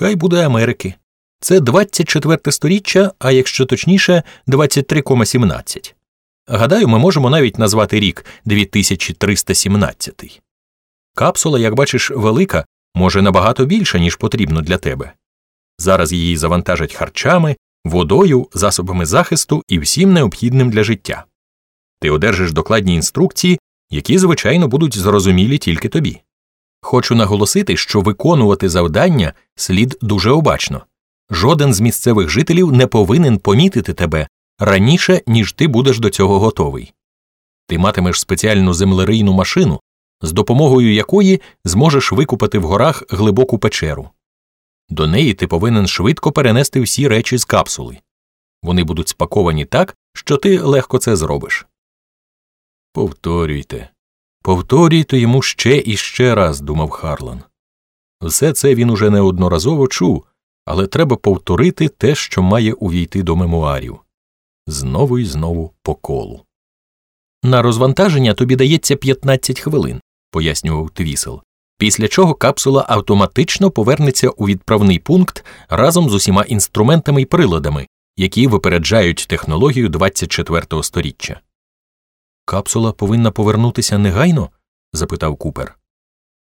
Хай буде Америки. Це 24 сторіччя, а якщо точніше, 23,17. Гадаю, ми можемо навіть назвати рік 2317. Капсула, як бачиш, велика, може набагато більше, ніж потрібно для тебе. Зараз її завантажать харчами, водою, засобами захисту і всім необхідним для життя. Ти одержиш докладні інструкції, які, звичайно, будуть зрозумілі тільки тобі. Хочу наголосити, що виконувати завдання слід дуже обачно. Жоден з місцевих жителів не повинен помітити тебе раніше, ніж ти будеш до цього готовий. Ти матимеш спеціальну землерийну машину, з допомогою якої зможеш викупати в горах глибоку печеру. До неї ти повинен швидко перенести всі речі з капсули. Вони будуть спаковані так, що ти легко це зробиш. Повторюйте. Повторюйте йому ще і ще раз, думав Харлан. Все це він уже неодноразово чув, але треба повторити те, що має увійти до мемуарів знову і знову по колу. На розвантаження тобі дається 15 хвилин, пояснював Твісел, після чого капсула автоматично повернеться у відправний пункт разом з усіма інструментами і приладами, які випереджають технологію 24-го сторіччя. Капсула повинна повернутися негайно? запитав Купер.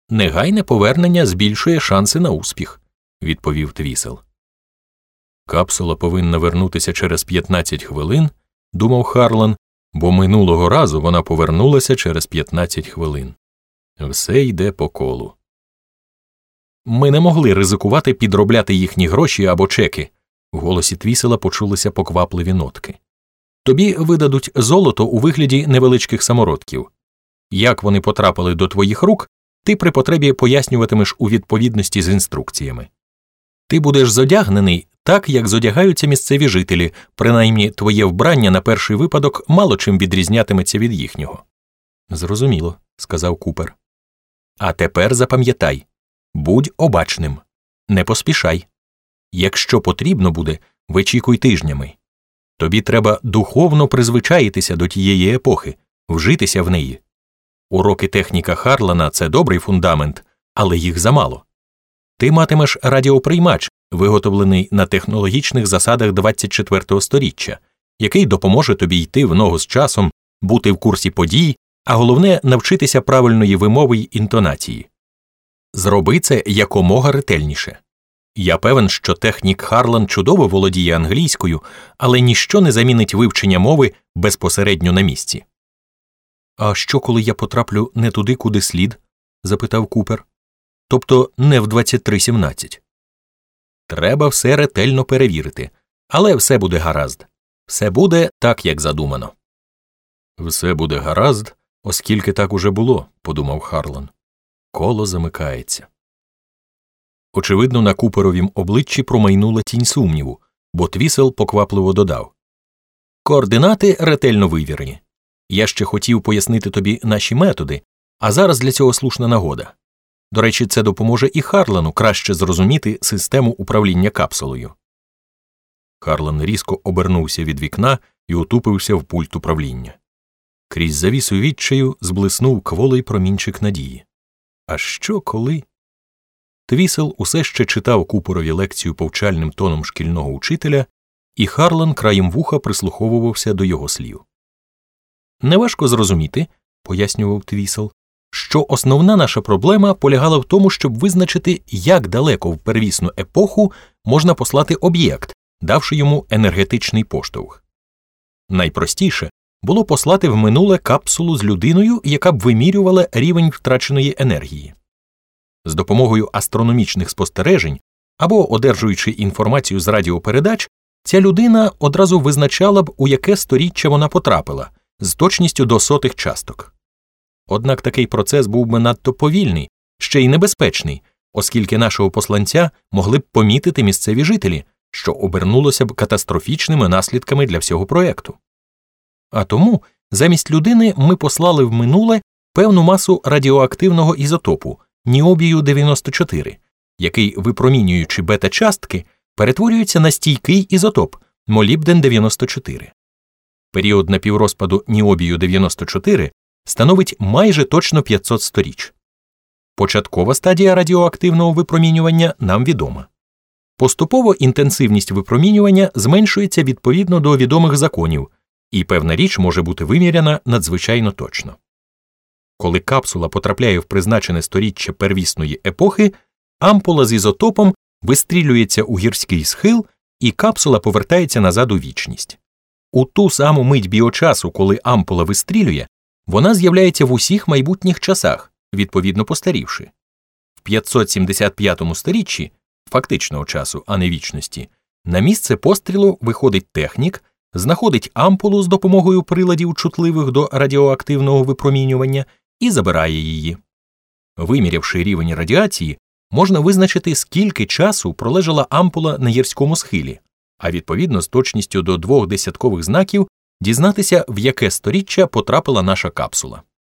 Негайне повернення збільшує шанси на успіх, відповів Твісел. Капсула повинна вернутися через 15 хвилин, думав Харлан, бо минулого разу вона повернулася через 15 хвилин. Все йде по колу. Ми не могли ризикувати підробляти їхні гроші або чеки. В голосі Твісела почулися поквапливі нотки. Тобі видадуть золото у вигляді невеличких самородків. Як вони потрапили до твоїх рук, ти при потребі пояснюватимеш у відповідності з інструкціями. Ти будеш зодягнений так, як зодягаються місцеві жителі, принаймні твоє вбрання на перший випадок мало чим відрізнятиметься від їхнього. Зрозуміло, сказав Купер. А тепер запам'ятай будь обачним, не поспішай. Якщо потрібно буде, вичікуй тижнями. Тобі треба духовно призвичаїтися до тієї епохи, вжитися в неї. Уроки техніка Харлана це добрий фундамент, але їх замало. Ти матимеш радіоприймач, виготовлений на технологічних засадах 24-го сторіччя, який допоможе тобі йти в ногу з часом, бути в курсі подій, а головне навчитися правильної вимови й інтонації. Зроби це якомога ретельніше. Я певен, що технік Харлан чудово володіє англійською, але ніщо не замінить вивчення мови безпосередньо на місці. А що, коли я потраплю не туди, куди слід? запитав Купер. Тобто не в 2317. Треба все ретельно перевірити, але все буде гаразд. Все буде так, як задумано. Все буде гаразд, оскільки так уже було, подумав Харлан. Коло замикається. Очевидно, на куперовім обличчі промайнула тінь сумніву, бо твісел поквапливо додав Координати ретельно вивірені. Я ще хотів пояснити тобі наші методи, а зараз для цього слушна нагода. До речі, це допоможе і Харлану краще зрозуміти систему управління капсулою. Харлан різко обернувся від вікна і утупився в пульт управління. Крізь завісу відчаю зблиснув кволий промінчик надії. А що коли? Твісел усе ще читав купорові лекцію повчальним тоном шкільного учителя, і Харлан краєм вуха прислуховувався до його слів. Неважко зрозуміти, пояснював Твісел, що основна наша проблема полягала в тому, щоб визначити, як далеко в первісну епоху можна послати об'єкт, давши йому енергетичний поштовх. Найпростіше було послати в минуле капсулу з людиною, яка б вимірювала рівень втраченої енергії. З допомогою астрономічних спостережень або одержуючи інформацію з радіопередач, ця людина одразу визначала б, у яке сторіччя вона потрапила з точністю до сотих часток. Однак такий процес був би надто повільний, ще й небезпечний, оскільки нашого посланця могли б помітити місцеві жителі, що обернулося б катастрофічними наслідками для всього проєкту. А тому замість людини ми послали в минуле певну масу радіоактивного ізотопу ніобію 94, який, випромінюючи бета частки, перетворюється на стійкий ізотоп молібден 94. Період напіврозпаду ніобію 94 становить майже точно 500 сторіч. Початкова стадія радіоактивного випромінювання нам відома. Поступово інтенсивність випромінювання зменшується відповідно до відомих законів, і певна річ може бути виміряна надзвичайно точно. Коли капсула потрапляє в призначене сторіччя первісної епохи, ампула з ізотопом вистрілюється у гірський схил, і капсула повертається назад у вічність. У ту саму мить біочасу, коли ампула вистрілює, вона з'являється в усіх майбутніх часах, відповідно постарівши. В 575 сторіччі фактичного часу, а не вічності, на місце пострілу виходить технік, знаходить ампулу з допомогою приладів чутливих до радіоактивного випромінювання і забирає її. Вимірявши рівень радіації, можна визначити, скільки часу пролежала ампула на гірському схилі, а відповідно з точністю до двох десяткових знаків дізнатися, в яке сторіччя потрапила наша капсула.